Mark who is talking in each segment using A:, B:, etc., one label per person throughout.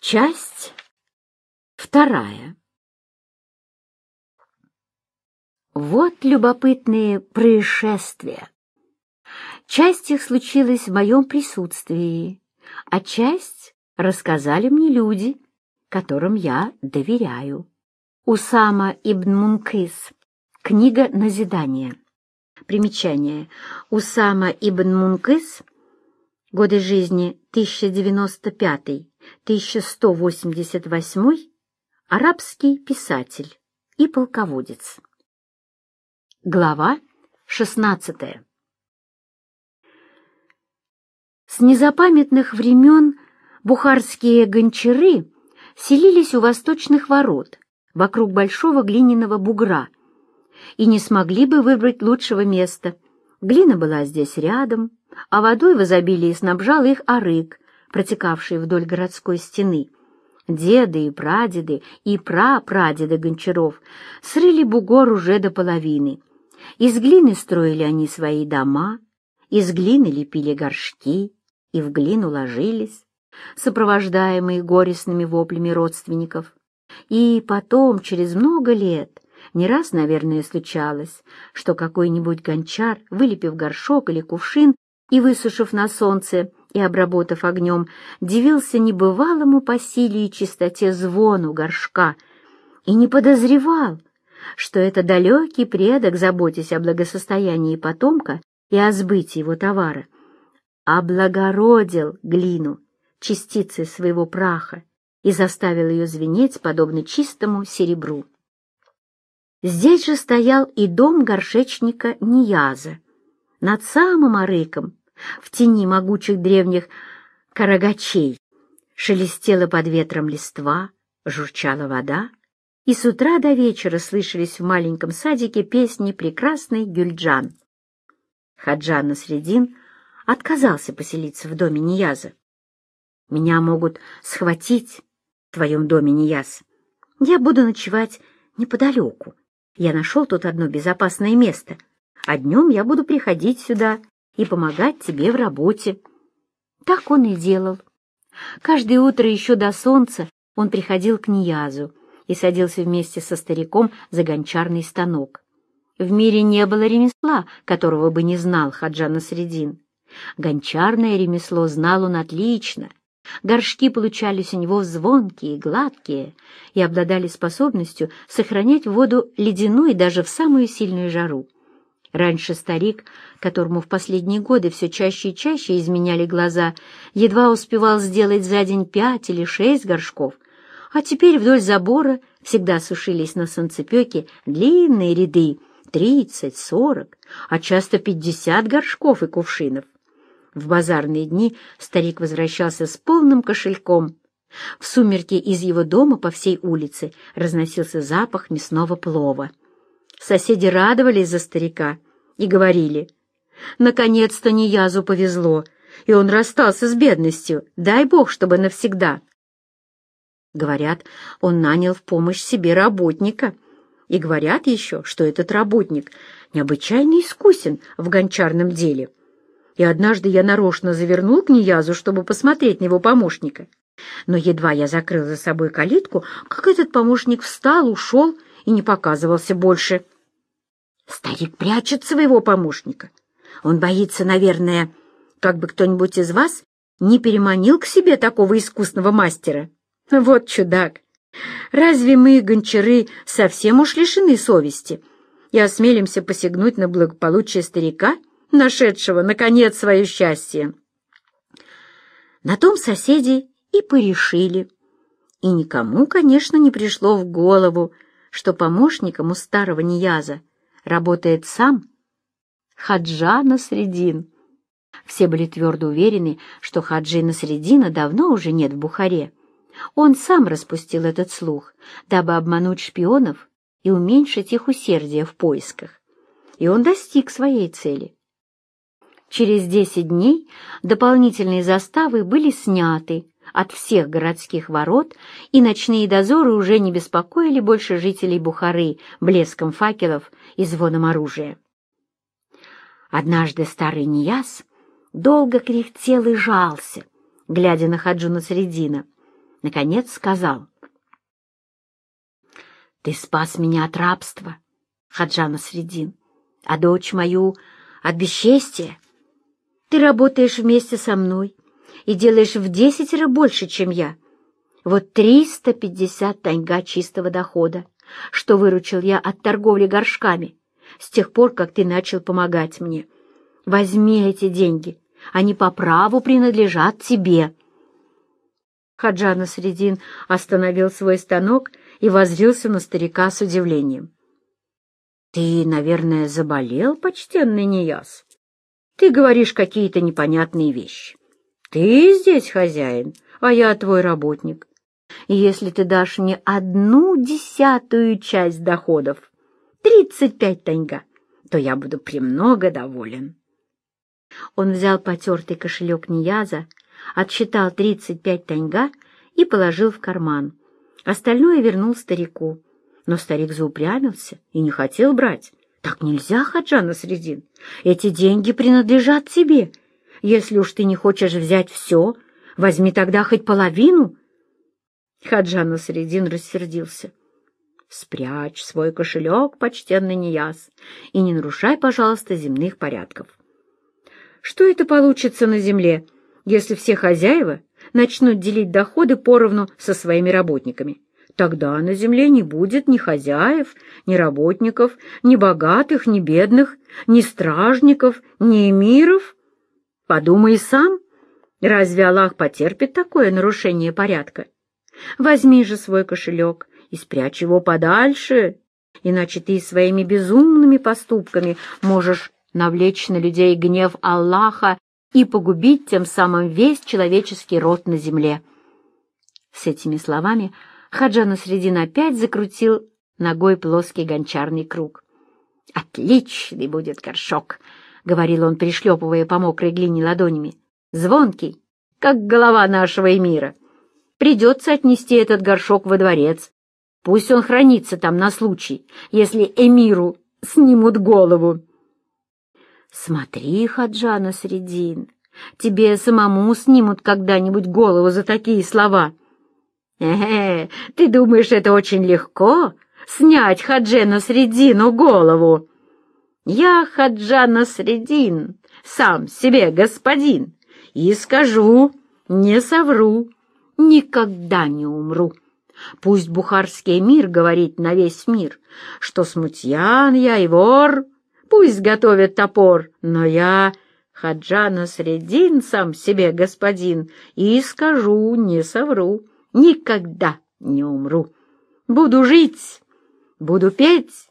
A: Часть вторая. Вот любопытные происшествия. Часть их случилась в моем присутствии, а часть рассказали мне люди, которым я доверяю. Усама ибн Мункис. Книга назидания. Примечание. Усама ибн Мункис. Годы жизни 1095-1188. Арабский писатель и полководец. Глава 16. С незапамятных времен бухарские гончары селились у восточных ворот, вокруг большого глиняного бугра, и не смогли бы выбрать лучшего места. Глина была здесь рядом, а водой в изобилии снабжал их арык, протекавший вдоль городской стены. Деды и прадеды и прапрадеды гончаров срыли бугор уже до половины. Из глины строили они свои дома, из глины лепили горшки и в глину ложились, сопровождаемые горестными воплями родственников. И потом, через много лет, не раз, наверное, случалось, что какой-нибудь гончар, вылепив горшок или кувшин и высушив на солнце и обработав огнем, дивился небывалому по силе и чистоте звону горшка и не подозревал, что это далекий предок, заботясь о благосостоянии потомка и о сбытии его товара, облагородил глину, частицы своего праха, и заставил ее звенеть, подобно чистому серебру. Здесь же стоял и дом горшечника Нияза, над самым арыком, в тени могучих древних карагачей. Шелестела под ветром листва, журчала вода, и с утра до вечера слышались в маленьком садике песни прекрасной Гюльджан. Хаджан Насредин отказался поселиться в доме Нияза. «Меня могут схватить в твоем доме, Нияз. Я буду ночевать неподалеку. Я нашел тут одно безопасное место, а днем я буду приходить сюда и помогать тебе в работе». Так он и делал. Каждое утро еще до солнца он приходил к Ниязу, и садился вместе со стариком за гончарный станок. В мире не было ремесла, которого бы не знал Хаджан Средин. Гончарное ремесло знал он отлично. Горшки получались у него звонкие, гладкие и обладали способностью сохранять воду ледяной даже в самую сильную жару. Раньше старик, которому в последние годы все чаще и чаще изменяли глаза, едва успевал сделать за день пять или шесть горшков, а теперь вдоль забора всегда сушились на солнцепеке длинные ряды, тридцать, сорок, а часто пятьдесят горшков и кувшинов. В базарные дни старик возвращался с полным кошельком. В сумерки из его дома по всей улице разносился запах мясного плова. Соседи радовались за старика и говорили, «Наконец-то Ниязу повезло, и он расстался с бедностью, дай бог, чтобы навсегда». Говорят, он нанял в помощь себе работника. И говорят еще, что этот работник необычайно искусен в гончарном деле. И однажды я нарочно завернул к Ниязу, чтобы посмотреть на его помощника. Но едва я закрыл за собой калитку, как этот помощник встал, ушел и не показывался больше. Старик прячет своего помощника. Он боится, наверное, как бы кто-нибудь из вас не переманил к себе такого искусного мастера. Вот чудак! Разве мы, гончары, совсем уж лишены совести и осмелимся посягнуть на благополучие старика, нашедшего, наконец, свое счастье? На том соседи и порешили. И никому, конечно, не пришло в голову, что помощником у старого Нияза работает сам Хаджа Насредин. Все были твердо уверены, что Хаджи Насредина давно уже нет в Бухаре. Он сам распустил этот слух, дабы обмануть шпионов и уменьшить их усердие в поисках. И он достиг своей цели. Через десять дней дополнительные заставы были сняты от всех городских ворот, и ночные дозоры уже не беспокоили больше жителей Бухары блеском факелов и звоном оружия. Однажды старый Нияс долго кряхтел и жался, глядя на Хаджуна Средина, наконец сказал. «Ты спас меня от рабства, Хаджана Средин, а дочь мою — от бесчестия. Ты работаешь вместе со мной и делаешь в десятеро больше, чем я. Вот триста пятьдесят таньга чистого дохода, что выручил я от торговли горшками с тех пор, как ты начал помогать мне. Возьми эти деньги, они по праву принадлежат тебе». Хаджана Средин остановил свой станок и воззрился на старика с удивлением. «Ты, наверное, заболел, почтенный Нияс? Ты говоришь какие-то непонятные вещи. Ты здесь хозяин, а я твой работник. Если ты дашь мне одну десятую часть доходов, тридцать пять таньга, то я буду премного доволен». Он взял потертый кошелек Нияза, отсчитал тридцать пять таньга и положил в карман. Остальное вернул старику. Но старик заупрямился и не хотел брать. «Так нельзя, Хаджана Средин. Эти деньги принадлежат тебе. Если уж ты не хочешь взять все, возьми тогда хоть половину». Хаджана Средин рассердился. «Спрячь свой кошелек, почтенный Нияс, и не нарушай, пожалуйста, земных порядков. Что это получится на земле, если все хозяева начнут делить доходы поровну со своими работниками? Тогда на земле не будет ни хозяев, ни работников, ни богатых, ни бедных, ни стражников, ни эмиров. Подумай сам, разве Аллах потерпит такое нарушение порядка? Возьми же свой кошелек и спрячь его подальше, иначе ты своими безумными поступками можешь навлечь на людей гнев Аллаха и погубить тем самым весь человеческий род на земле. С этими словами Хаджана Средин опять закрутил ногой плоский гончарный круг. «Отличный будет горшок!» — говорил он, пришлепывая по мокрой глине ладонями. «Звонкий, как голова нашего эмира. Придется отнести этот горшок во дворец. Пусть он хранится там на случай, если эмиру снимут голову». «Смотри, Хаджана Средин, тебе самому снимут когда-нибудь голову за такие слова». «Э, ты думаешь, это очень легко — снять Хаджена Средину голову?» «Я Хаджана Средин, сам себе господин, и скажу, не совру, никогда не умру». Пусть бухарский мир говорит на весь мир, что смутьян я и вор, Пусть готовят топор, но я, Хаджана Средин, сам себе господин, и скажу, не совру, никогда не умру. Буду жить, буду петь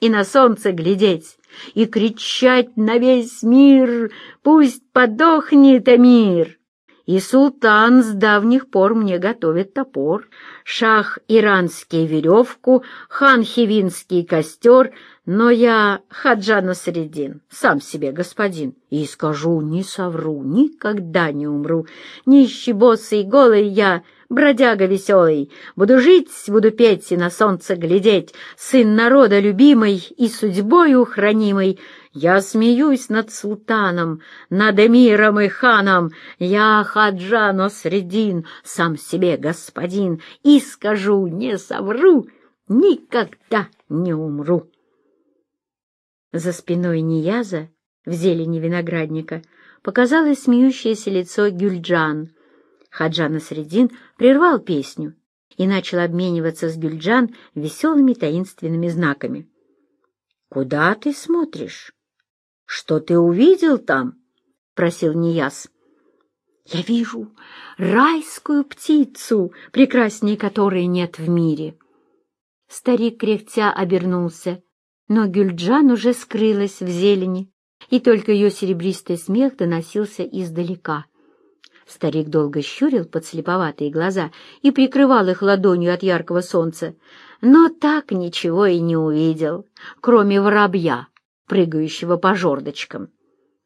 A: и на солнце глядеть, и кричать на весь мир, пусть подохнет мир. И султан с давних пор мне готовит топор, шах иранский веревку, хан хивинский костер, но я Хаджана Средин, сам себе господин, и скажу, не совру, никогда не умру. Нищий, босый, голый я, бродяга веселый, буду жить, буду петь и на солнце глядеть, сын народа любимый и судьбою хранимый. Я смеюсь над султаном, над эмиром и ханом, я Хаджана Средин, сам себе господин, и скажу, не совру, никогда не умру. За спиной Нияза, в зелени виноградника, показалось смеющееся лицо Гюльджан. Хаджана Средин прервал песню и начал обмениваться с Гюльджан веселыми таинственными знаками. «Куда ты смотришь? Что ты увидел там?» — просил Нияз. «Я вижу райскую птицу, прекрасней которой нет в мире». Старик кряхтя обернулся но Гюльджан уже скрылась в зелени, и только ее серебристый смех доносился издалека. Старик долго щурил подслеповатые глаза и прикрывал их ладонью от яркого солнца, но так ничего и не увидел, кроме воробья, прыгающего по жердочкам.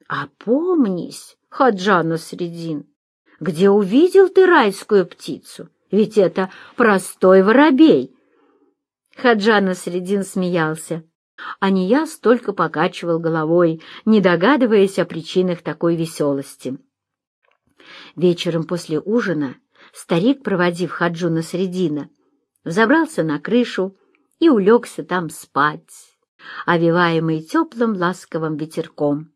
A: «А помнись, Хаджана Средин, где увидел ты райскую птицу? Ведь это простой воробей!» Хаджана Средин смеялся а Нияс только покачивал головой, не догадываясь о причинах такой веселости. Вечером после ужина Старик, проводив Хаджуна Средина, взобрался на крышу и улегся там спать, овиваемый теплым ласковым ветерком.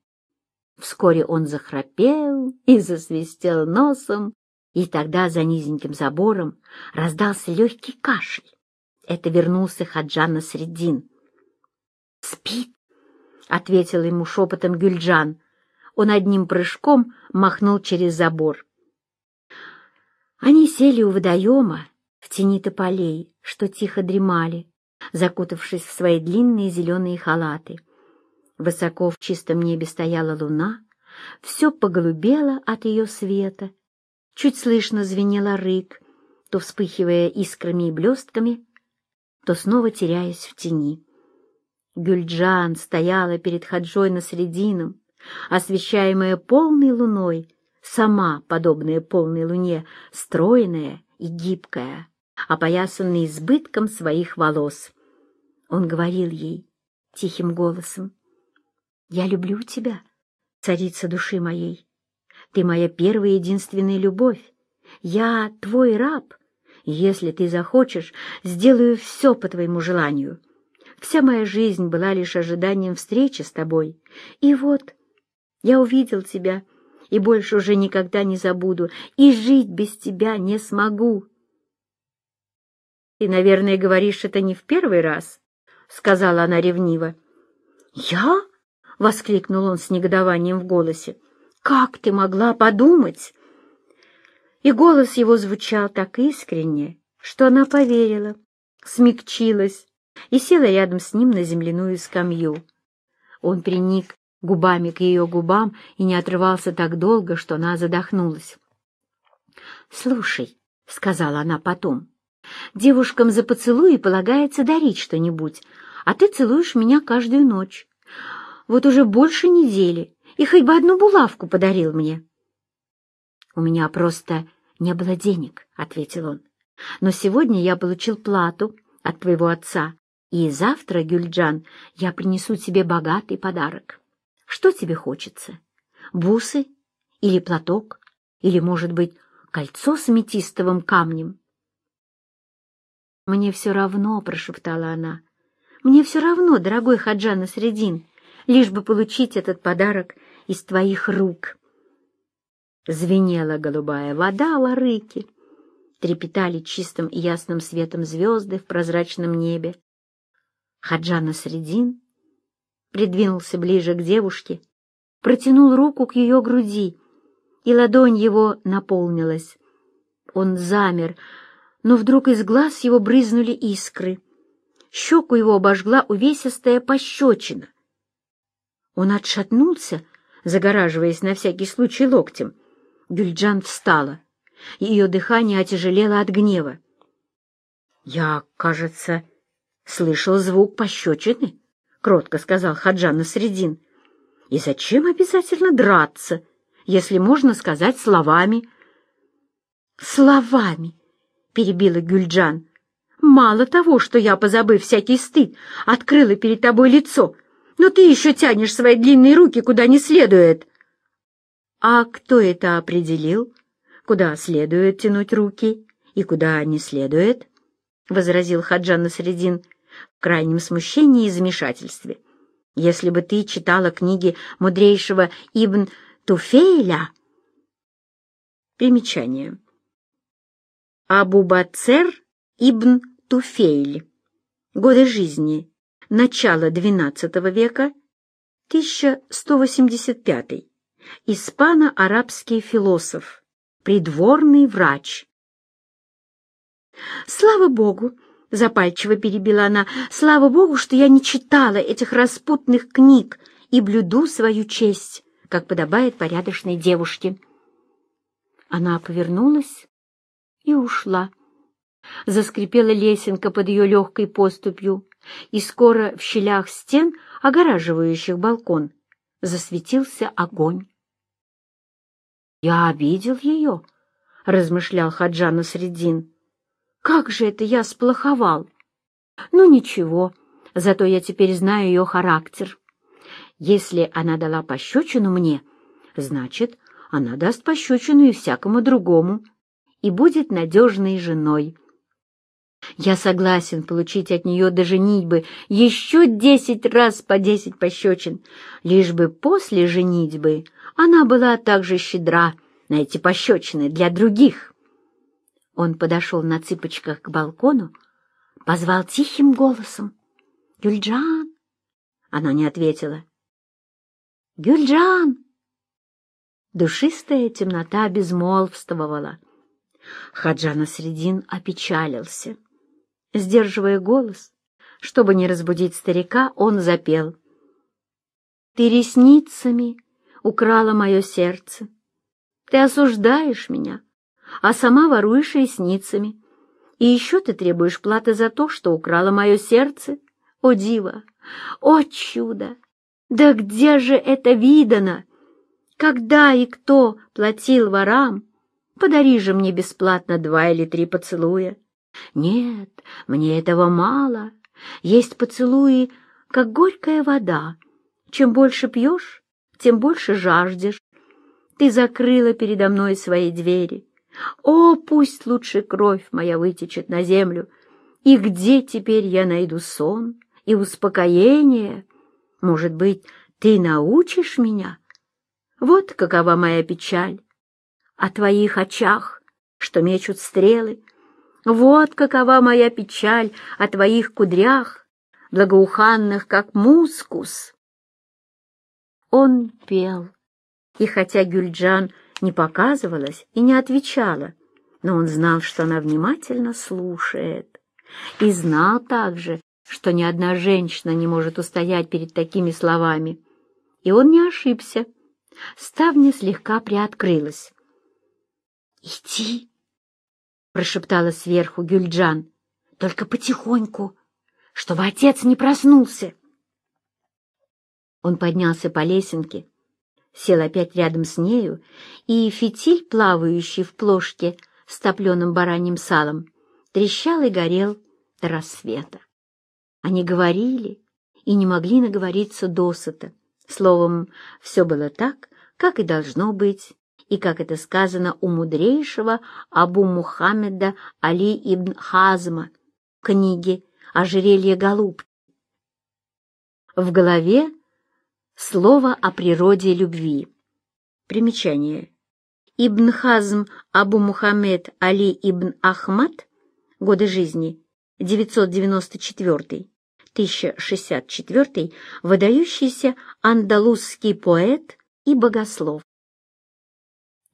A: Вскоре он захрапел и засвистел носом, и тогда за низеньким забором раздался легкий кашель. Это вернулся Хаджан Средин. «Спит!» — ответил ему шепотом Гюльджан. Он одним прыжком махнул через забор. Они сели у водоема в тени тополей, что тихо дремали, закутавшись в свои длинные зеленые халаты. Высоко в чистом небе стояла луна, все поголубело от ее света. Чуть слышно звенела рык, то вспыхивая искрами и блестками, то снова теряясь в тени. Гюльджан стояла перед Хаджой на средином, освещаемая полной луной, сама, подобная полной луне, стройная и гибкая, опоясанная избытком своих волос. Он говорил ей тихим голосом, «Я люблю тебя, царица души моей. Ты моя первая и единственная любовь. Я твой раб. Если ты захочешь, сделаю все по твоему желанию. Вся моя жизнь была лишь ожиданием встречи с тобой. И вот я увидел тебя, и больше уже никогда не забуду, и жить без тебя не смогу. — Ты, наверное, говоришь это не в первый раз, — сказала она ревниво. — Я? — воскликнул он с негодованием в голосе. — Как ты могла подумать? И голос его звучал так искренне, что она поверила, смягчилась и села рядом с ним на земляную скамью. Он приник губами к ее губам и не отрывался так долго, что она задохнулась. «Слушай», — сказала она потом, — «девушкам за поцелуи полагается дарить что-нибудь, а ты целуешь меня каждую ночь. Вот уже больше недели, и хоть бы одну булавку подарил мне». «У меня просто не было денег», — ответил он. «Но сегодня я получил плату от твоего отца, и завтра, Гюльджан, я принесу тебе богатый подарок». Что тебе хочется? Бусы или платок? Или, может быть, кольцо с аметистовым камнем? «Мне все равно», — прошептала она. «Мне все равно, дорогой Хаджана Средин, лишь бы получить этот подарок из твоих рук». Звенела голубая вода в арыке, трепетали чистым и ясным светом звезды в прозрачном небе. Хаджана Средин придвинулся ближе к девушке, протянул руку к ее груди, и ладонь его наполнилась. Он замер, но вдруг из глаз его брызнули искры. Щеку его обожгла увесистая пощечина. Он отшатнулся, загораживаясь на всякий случай локтем. Гюльджан встала, ее дыхание отяжелело от гнева. «Я, кажется, слышал звук пощечины», — кротко сказал Хаджан Насредин. «И зачем обязательно драться, если можно сказать словами?» «Словами!» — перебила Гюльджан. «Мало того, что я, позабыв всякий стыд, открыла перед тобой лицо, но ты еще тянешь свои длинные руки куда не следует». «А кто это определил? Куда следует тянуть руки и куда не следует?» — возразил Хаджан Насредин в крайнем смущении и замешательстве. Если бы ты читала книги мудрейшего Ибн Туфейля... Примечание. Абу Бацер Ибн Туфейль. Годы жизни. Начало XII века. 1185. Испано-арабский философ. Придворный врач. Слава Богу, — запальчиво перебила она, — «слава Богу, что я не читала этих распутных книг и блюду свою честь, как подобает порядочной девушке». Она повернулась и ушла. Заскрипела лесенка под ее легкой поступью, и скоро в щелях стен, огораживающих балкон, засветился огонь. «Я обидел ее», — размышлял Хаджана Средин. Как же это я сплоховал? Ну ничего, зато я теперь знаю ее характер. Если она дала пощечину мне, значит, она даст пощечину и всякому другому. И будет надежной женой. Я согласен получить от нее до женитьбы еще десять раз по десять пощечин, лишь бы после женитьбы она была также щедра на эти пощечины для других. Он подошел на цыпочках к балкону, позвал тихим голосом. «Гюльджан!» Она не ответила. «Гюльджан!» Душистая темнота безмолвствовала. Хаджана Средин опечалился. Сдерживая голос, чтобы не разбудить старика, он запел. «Ты ресницами украла мое сердце. Ты осуждаешь меня, а сама воруешь ресницами. И еще ты требуешь платы за то, что украла мое сердце. О, дива! О, чудо! Да где же это видано? Когда и кто платил ворам? Подари же мне бесплатно два или три поцелуя. Нет, мне этого мало. Есть поцелуи, как горькая вода. Чем больше пьешь, тем больше жаждешь. Ты закрыла передо мной свои двери. О, пусть лучше кровь моя вытечет на землю. И где теперь я найду сон и успокоение? Может быть, ты научишь меня? Вот какова моя печаль. О твоих очах, что мечут стрелы, вот какова моя печаль о твоих кудрях, благоуханных, как мускус. Он пел, и хотя Гюльджан не показывалась и не отвечала, но он знал, что она внимательно слушает, и знал также, что ни одна женщина не может устоять перед такими словами. И он не ошибся. Ставня слегка приоткрылась. «Иди!» прошептала сверху Гюльджан. «Только потихоньку, чтобы отец не проснулся». Он поднялся по лесенке, сел опять рядом с нею, и фитиль, плавающий в плошке с топленым бараньим салом, трещал и горел до рассвета. Они говорили и не могли наговориться досыта. Словом, все было так, как и должно быть и, как это сказано у мудрейшего Абу Мухаммеда Али ибн Хазма в книге «Ожерелье голубки». В голове слово о природе любви. Примечание. Ибн Хазм Абу Мухаммед Али ибн Ахмад, годы жизни 994-1064, выдающийся андалузский поэт и богослов.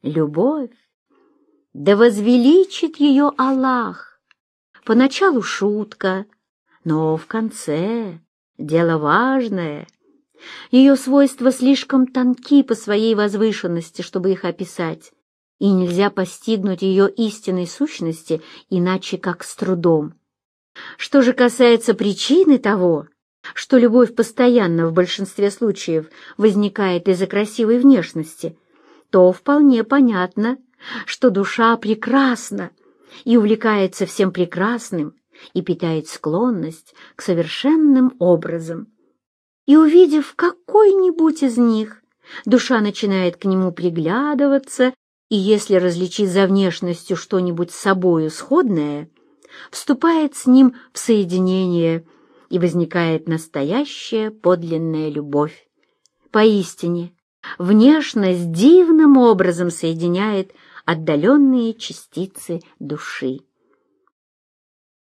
A: Любовь, да возвеличит ее Аллах. Поначалу шутка, но в конце дело важное. Ее свойства слишком тонки по своей возвышенности, чтобы их описать, и нельзя постигнуть ее истинной сущности иначе как с трудом. Что же касается причины того, что любовь постоянно в большинстве случаев возникает из-за красивой внешности – то вполне понятно, что душа прекрасна и увлекается всем прекрасным и питает склонность к совершенным образам. И увидев какой-нибудь из них, душа начинает к нему приглядываться, и если различить за внешностью что-нибудь с собою сходное, вступает с ним в соединение, и возникает настоящая подлинная любовь. Поистине, Внешность дивным образом соединяет отдаленные частицы души.